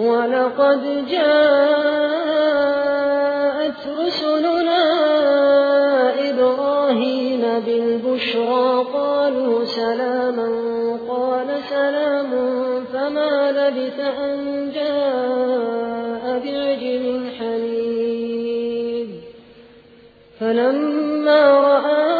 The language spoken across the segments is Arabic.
ولقد جاءت رسلنا إبراهيم بالبشرى قالوا سلاما قال سلام فما لبث أن جاء بعجل حنيب فلما رأى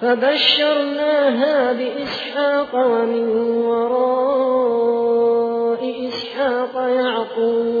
فبشرناها بإسحاق ومن وراء إسحاق يعقوب.